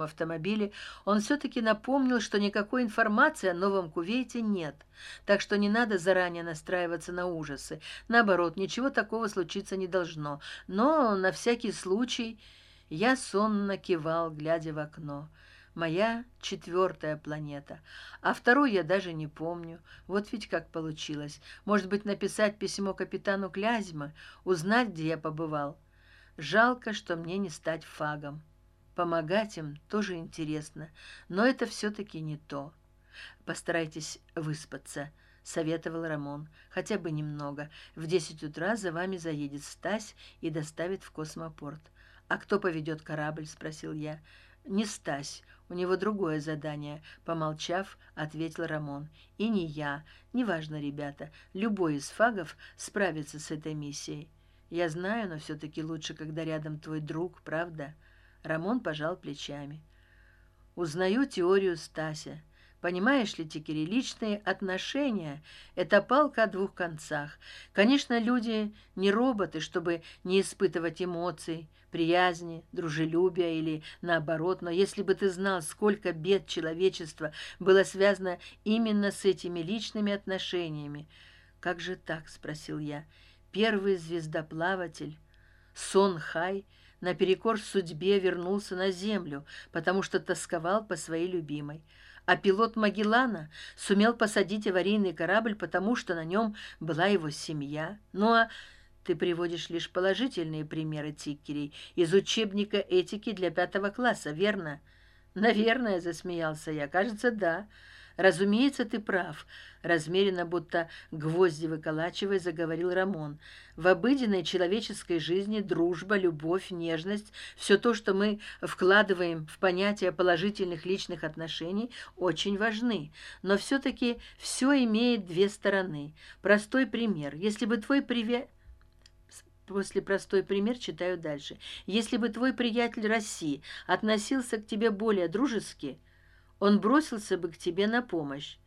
собственном автомобиле он все таки напомнил что никакой информации о новом кувейте нет. Так что не надо заранее настраиваться на ужасы. Наоборот ничего такого случиться не должно. Но на всякий случай я сонно кивал глядя в окно. Моя четвертая планета. А вторую я даже не помню. Вот ведь как получилось. Может быть написать письмо капитану клязьма узнать где я побывал. Жалко что мне не стать фагом помогать им тоже интересно но это все таки не то. Постарайтесь выспаться советовал рамон. Хотя бы немного. В десять утра за вами заедет стась и доставит в космопорт а кто поведет корабль спросил я. Не стась. У него другое задание помолчав ответил рамон. И не я. Неважно ребята. Любой из фагов справится с этой миссией. Я знаю но все таки лучше когда рядом твой друг правда рамон пожал плечами. Узнаю теорию стася. Понимаешь ли тикери личные отношения это палка о двух концах. Конечно люди не роботы чтобы не испытывать эмоций приязни дружелюбия или наоборот но если бы ты знал сколько бед человечества было связано именно с этими личными отношениями. Как же так спросил я. Первый звездоплаватель сон хай наперекор судьбе вернулся на землю потому что тосковал по своей любимой. А пилот магеллана сумел посадить аварийный корабль потому что на нем была его семья. Ну а ты приводишь лишь положительные примеры тикерей из учебника этики для пятого класса верно? Наверное засмеялся я. Кажется да разумеется ты прав размеренно будто гвозди выколачивая заговорил рамон. В обыденной человеческой жизни дружба любовь нежность все то что мы вкладываем в понятие положительных личных отношений очень важны. Но все таки все имеет две стороны. Простой пример. Если бы твой привет после простой пример читаю дальше. Если бы твой приятель россии относился к тебе более дружески он бросился бы к тебе на помощь.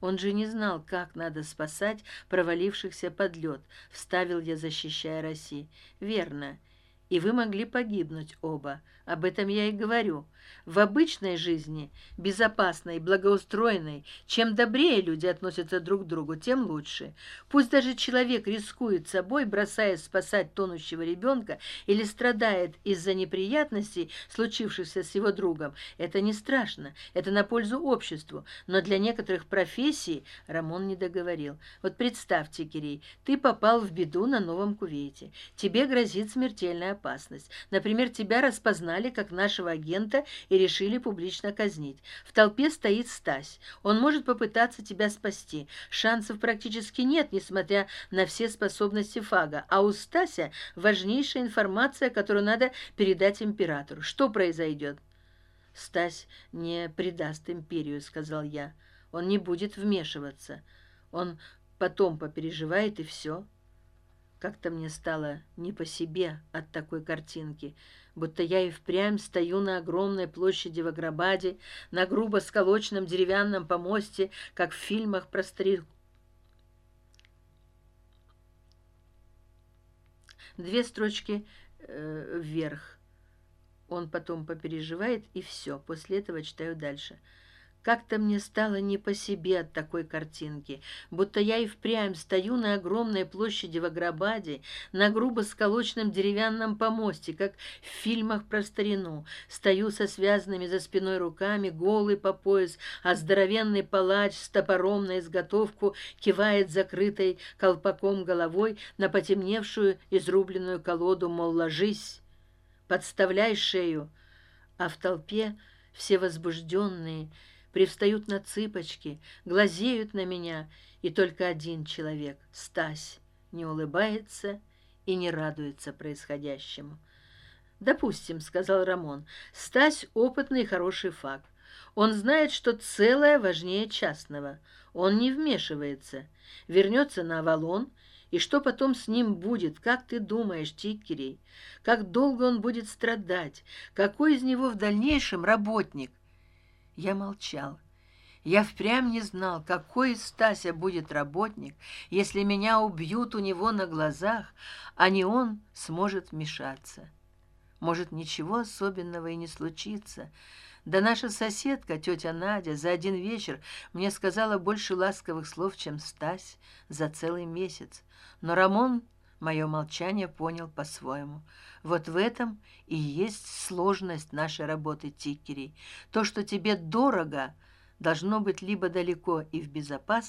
Он же не знал как надо спасать провалившихся под лед вставил я защищая россии. Верно и вы могли погибнуть оба. Об этом я и говорю. В обычной жизни безопасной благоустроенной чем добрее люди относятся друг к другу тем лучше. Пусть даже человек рискует собой бросаясь спасать тонущего ребенка или страдает из за неприятностей случившихся с его другом это не страшно это на пользу обществу. Но для некоторых профессий рамон не договорил. Вот представьте кирей ты попал в беду на новом кувейте. Тебе грозит смертельная опасность например тебя распознали как нашего агента и решили публично казнить. В толпе стоит стась. Он может попытаться тебя спасти. Шансов практически нет несмотря на все способности фага. А у стася важнейшая информация которую надо передать императору. Что произойдет? Стась не предаст империю сказал я. Он не будет вмешиваться. Он потом попереживает и все как то мне стало не по себе от такой картинки будто я и впрямь стою на огромной площади в аграбаде на грубо сколоченном деревянном помосте как в фильмах про старик две строчки э, вверх. Он потом попереживает и все после этого читаю дальше как-то мне стало не по себе от такой картинки, будто я и впрямь стою на огромной площади в Аграбаде, на грубо сколоченном деревянном помосте, как в фильмах про старину. Стою со связанными за спиной руками, голый по пояс, а здоровенный палач с топором на изготовку кивает закрытой колпаком головой на потемневшую изрубленную колоду, мол, ложись, подставляй шею, а в толпе все возбужденные, привстают на цыпочки глазеют на меня и только один человек стась не улыбается и не радуется происходящему. Допустим сказал рамон стась опытный и хороший факт. Он знает что целое важнее частного. Он не вмешивается вернется на авалон и что потом с ним будет как ты думаешь тикерей как долго он будет страдать? Какой из него в дальнейшем работник я молчал. Я впрямь не знал какой из стася будет работник если меня убьют у него на глазах а не он сможет вмешаться может ничего особенного и не случится. Да наша соседка тетя надя за один вечер мне сказала больше ласковых слов чем стась за целый месяц. Но рамон мое молчание понял по своему вот в этом и есть сложность нашей работы тикерей то что тебе дорого должно быть либо далеко и в безопасности